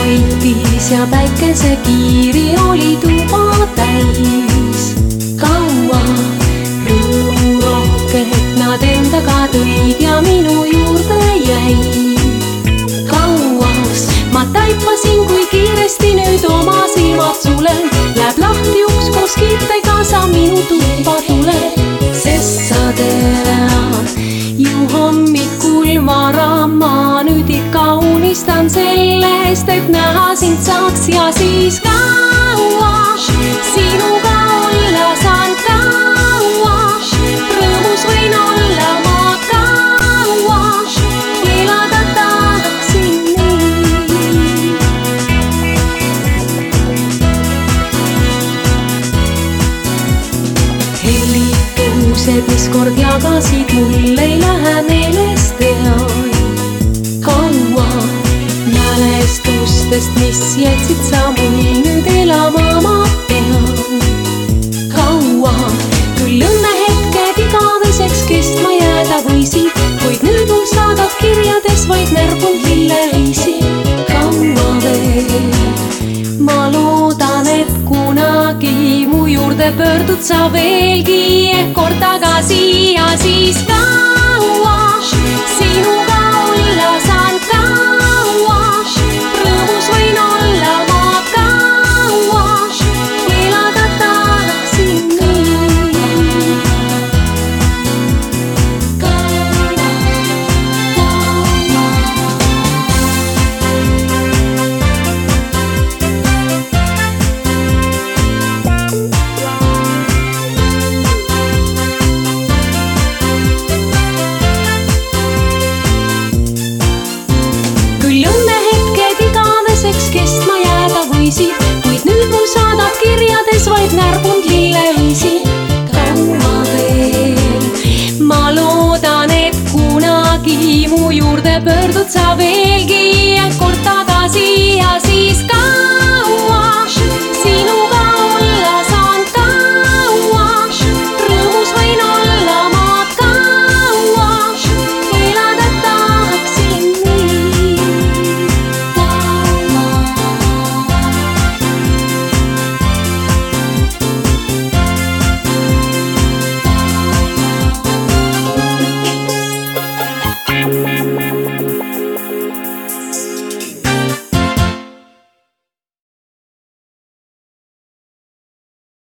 koitis ja päikese kiiri oli tuba täis. Nüüd ikka unistan sellest, et näha sind saaks ja siis kaua sinuga olla saan kaua. rõõmus võin olla ma kaua, elada tahaksin nii. hellid tõused, mis kord jagasid mul, ei lähe meelest eal. Mälestustest, mis jätsid sa mul nüüd elama ma pean. kaua küll õnnehetked igaveseks kestma jääda võisid, kuid nüüd mul saadad kirjades vaid närbunud lilleliisi. kaua veel? ma loodan, et kunagi mu juurde pöördud sa veelgi ehk kord tagasi ja siis kaua jääda võisid, kuid nüüd mul saadab kirjades vaid närbunud lilleliisi. kaua veel? ma loodan, et kunagi mu juurde pöördud sa veelgi